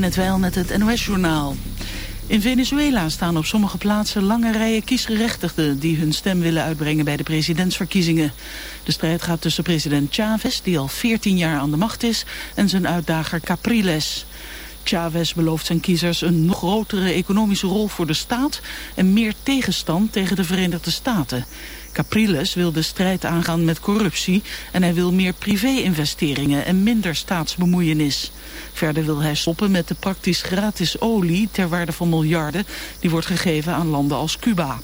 net wel met het NOS-journaal. In Venezuela staan op sommige plaatsen lange rijen kiesgerechtigden... die hun stem willen uitbrengen bij de presidentsverkiezingen. De strijd gaat tussen president Chavez, die al 14 jaar aan de macht is... en zijn uitdager Capriles. Chavez belooft zijn kiezers een nog grotere economische rol voor de staat... en meer tegenstand tegen de Verenigde Staten. Capriles wil de strijd aangaan met corruptie en hij wil meer privé-investeringen en minder staatsbemoeienis. Verder wil hij stoppen met de praktisch gratis olie ter waarde van miljarden die wordt gegeven aan landen als Cuba.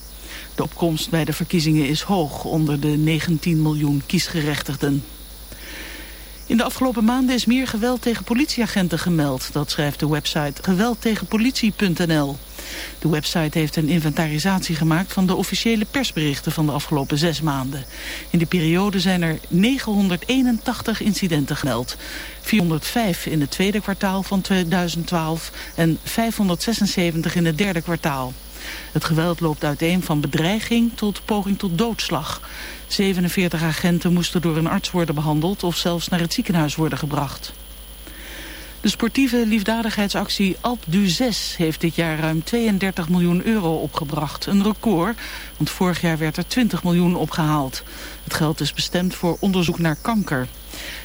De opkomst bij de verkiezingen is hoog onder de 19 miljoen kiesgerechtigden. In de afgelopen maanden is meer geweld tegen politieagenten gemeld. Dat schrijft de website geweldtegenpolitie.nl. De website heeft een inventarisatie gemaakt van de officiële persberichten van de afgelopen zes maanden. In die periode zijn er 981 incidenten gemeld. 405 in het tweede kwartaal van 2012 en 576 in het derde kwartaal. Het geweld loopt uiteen van bedreiging tot poging tot doodslag. 47 agenten moesten door een arts worden behandeld of zelfs naar het ziekenhuis worden gebracht. De sportieve liefdadigheidsactie Alp du 6 heeft dit jaar ruim 32 miljoen euro opgebracht. Een record, want vorig jaar werd er 20 miljoen opgehaald. Het geld is bestemd voor onderzoek naar kanker.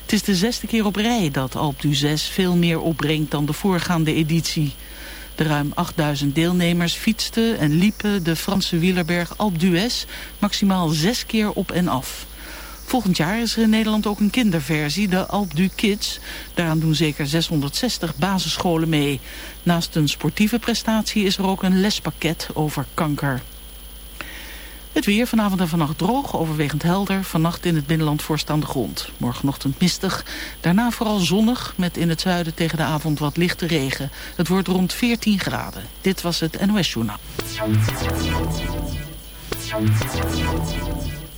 Het is de zesde keer op rij dat Alp du 6 veel meer opbrengt dan de voorgaande editie. De ruim 8000 deelnemers fietsten en liepen de Franse wielerberg Alpe d'Huez maximaal zes keer op en af. Volgend jaar is er in Nederland ook een kinderversie, de Alp du Kids. Daaraan doen zeker 660 basisscholen mee. Naast een sportieve prestatie is er ook een lespakket over kanker. Het weer vanavond en vannacht droog, overwegend helder. Vannacht in het binnenland voorstaande grond. Morgenochtend mistig. Daarna vooral zonnig, met in het zuiden tegen de avond wat lichte regen. Het wordt rond 14 graden. Dit was het NOS Journaal.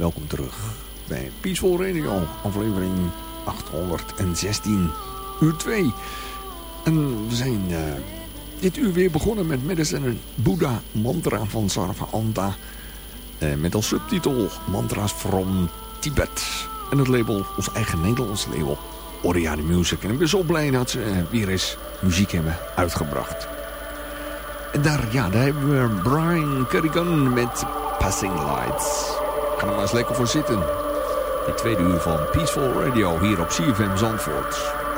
Welkom terug bij Peaceful Radio, aflevering 816, uur 2. En we zijn uh, dit uur weer begonnen met Medicine Buddha Mantra van Sarva Anta. Uh, met als subtitel Mantras from Tibet. En het label, ons eigen Nederlands label, Oriane Music. En ik ben zo blij dat ze uh, weer eens muziek hebben uitgebracht. En daar, ja, daar hebben we Brian Kerrigan met Passing Lights. Ga er maar eens lekker voor zitten. Die tweede uur van Peaceful Radio hier op CFM Zandvoort.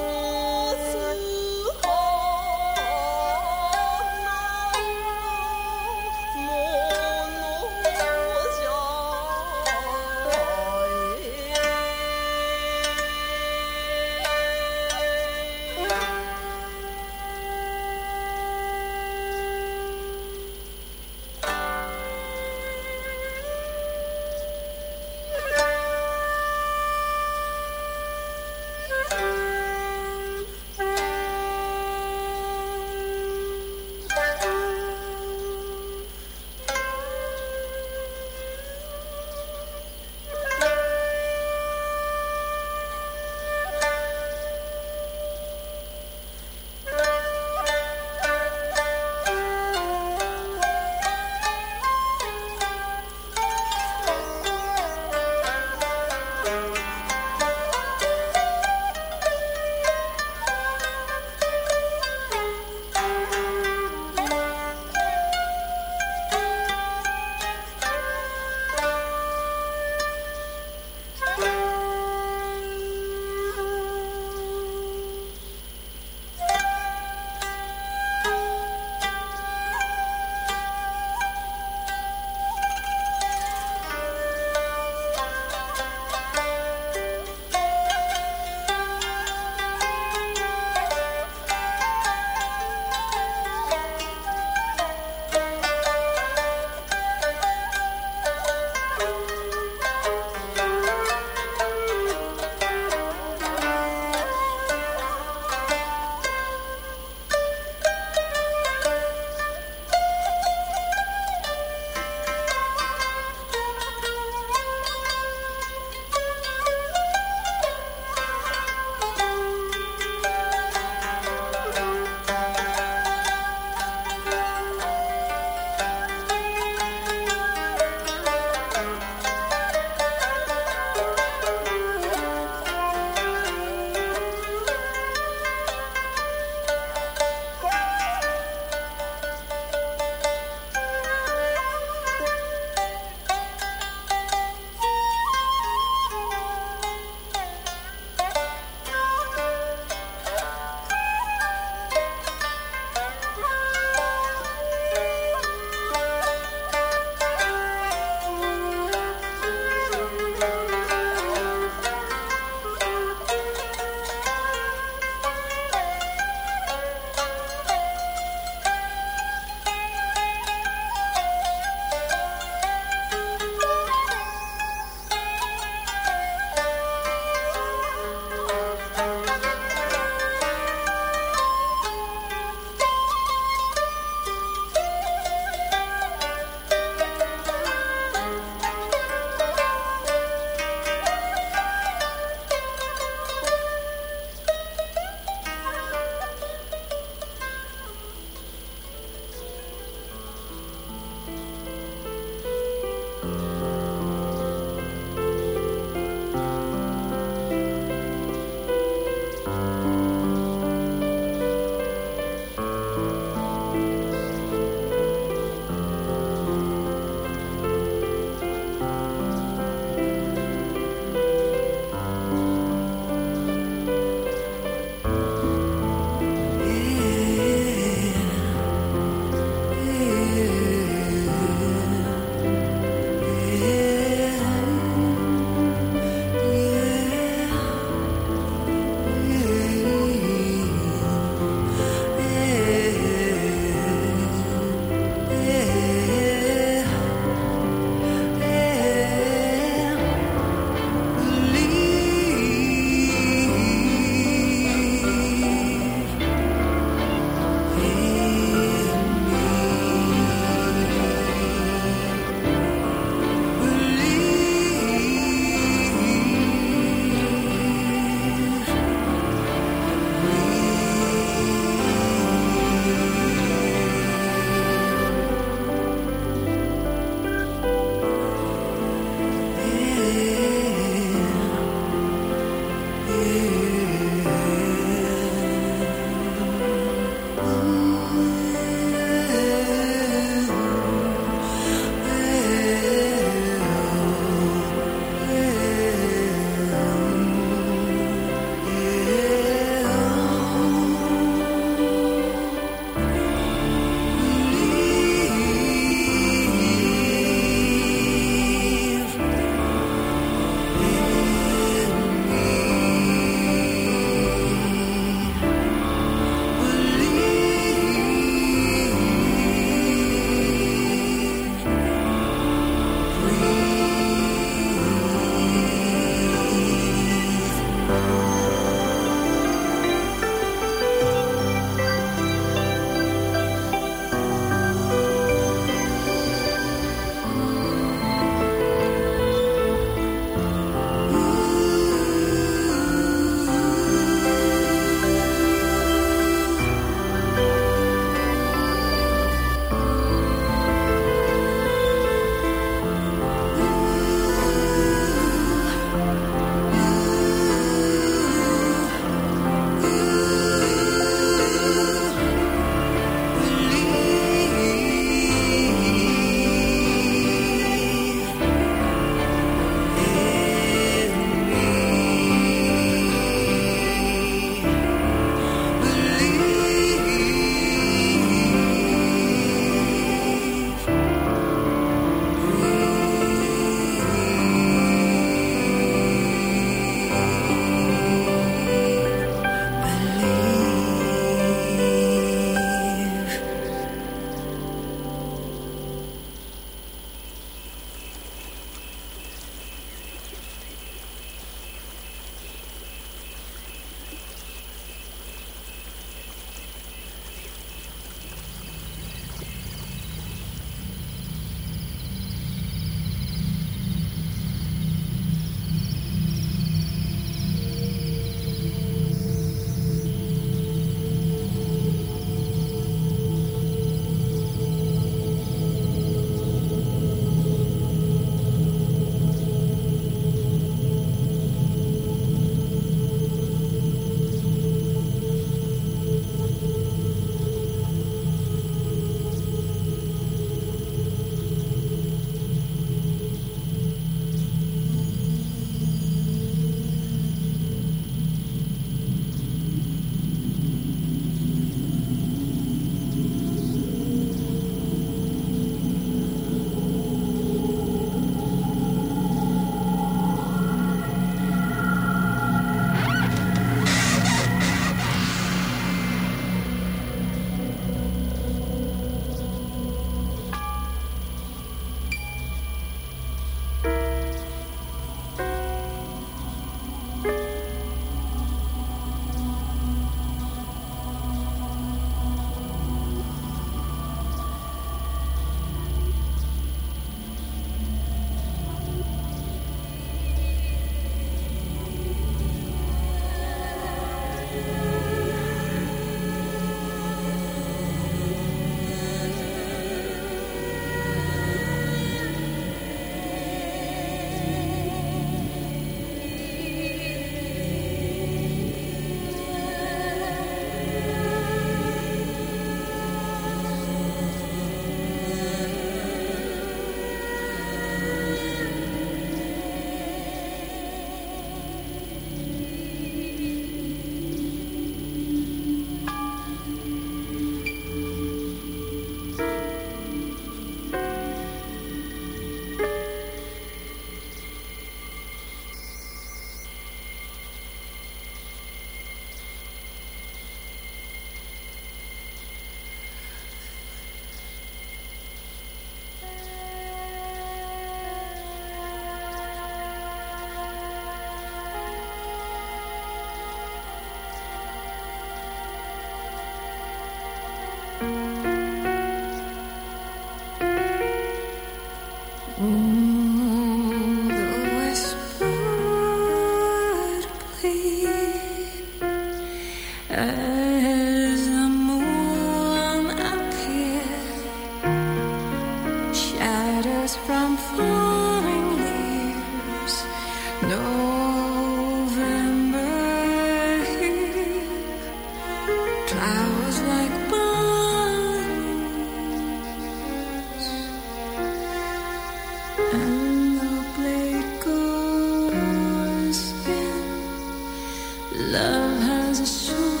Love has a short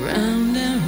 round and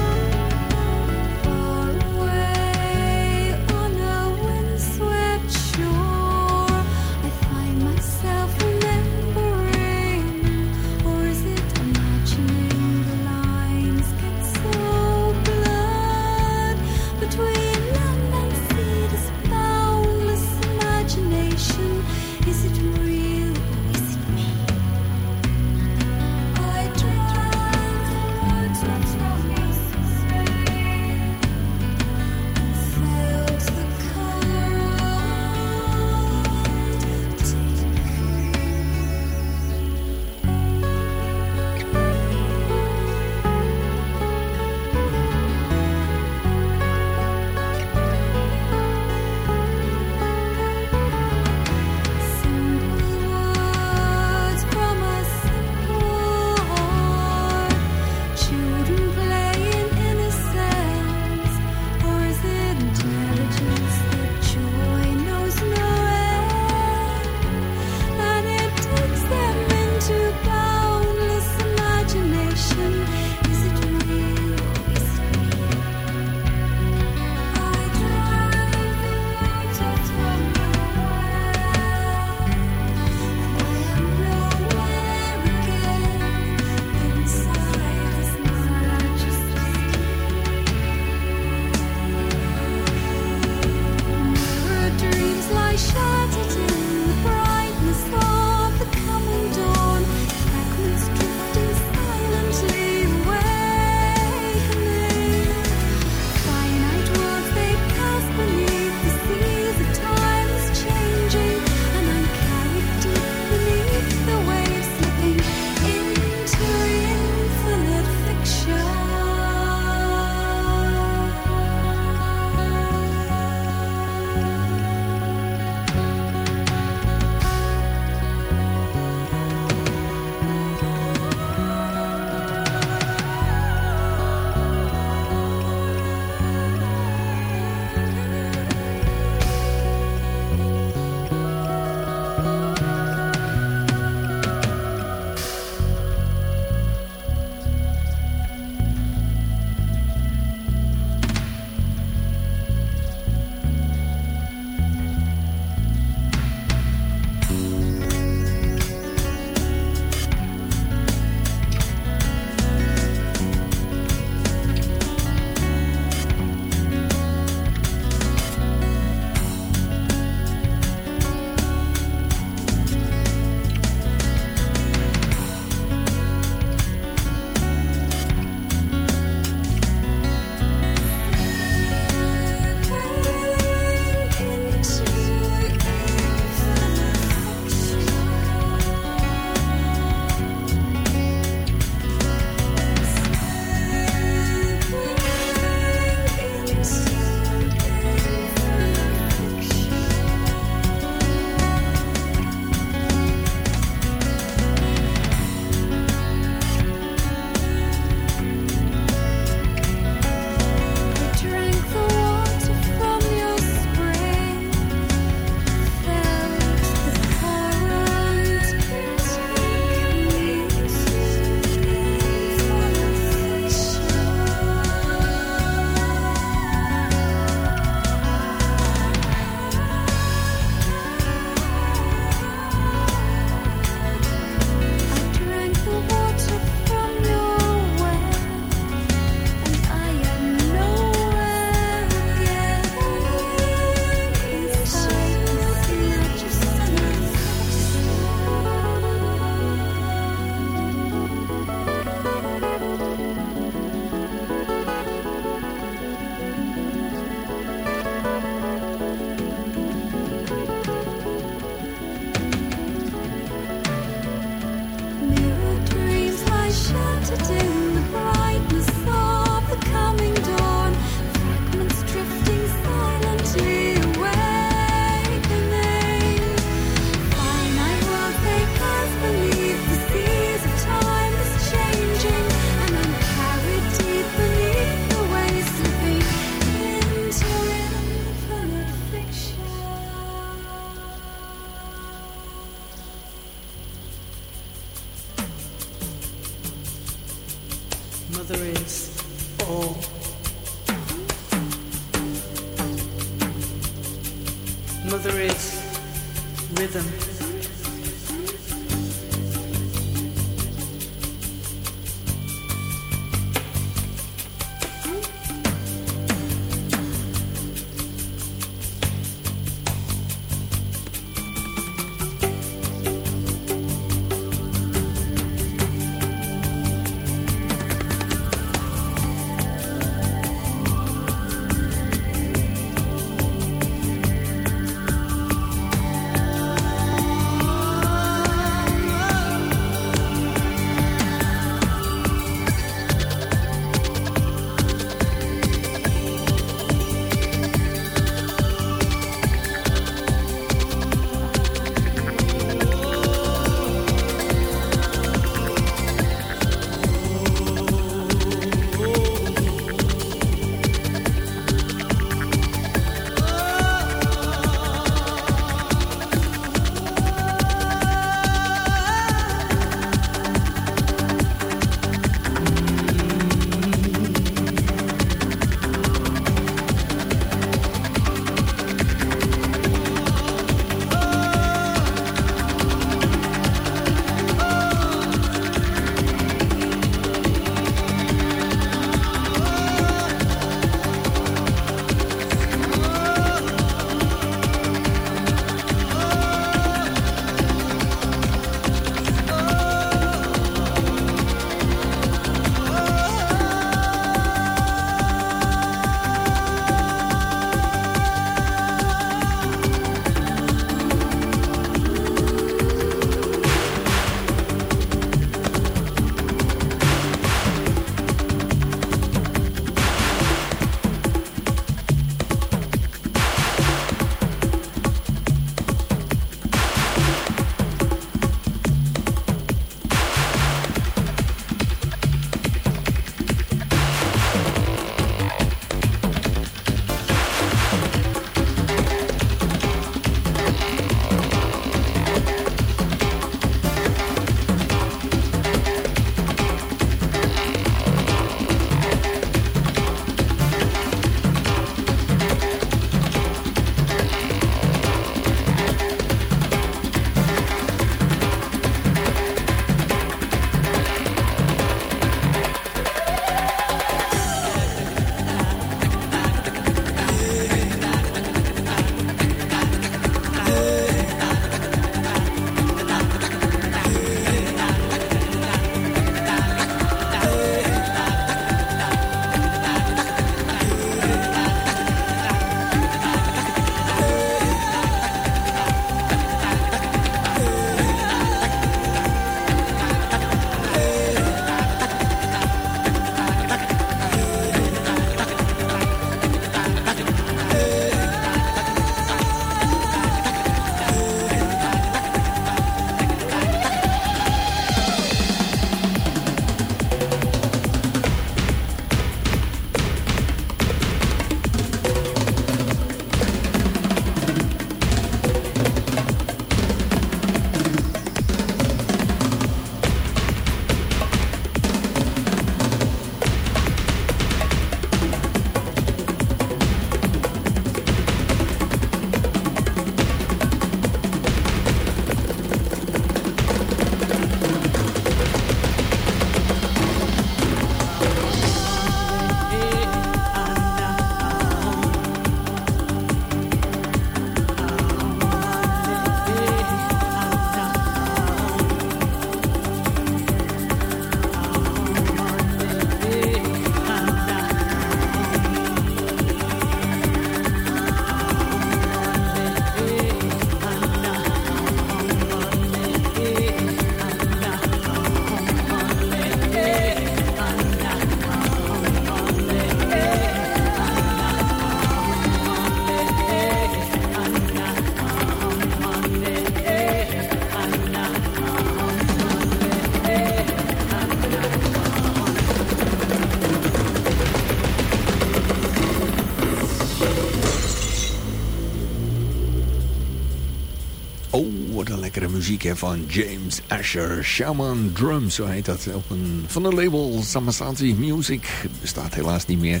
muziek van James Asher. Shaman Drum, zo heet dat. Op een, van de label Samasanti Music. Bestaat helaas niet meer.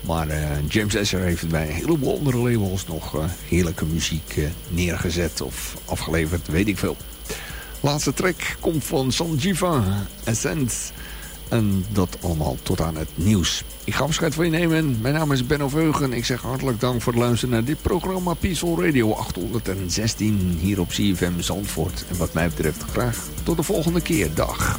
Maar uh, James Asher heeft bij een heleboel andere labels nog uh, heerlijke muziek uh, neergezet of afgeleverd, weet ik veel. Laatste track komt van Sanjiva Ascent. En dat allemaal tot aan het nieuws. Ik ga afscheid van je nemen. Mijn naam is Benno Veugen. Ik zeg hartelijk dank voor het luisteren naar dit programma Peaceful Radio 816 hier op CFM Zandvoort. En wat mij betreft graag tot de volgende keer. Dag.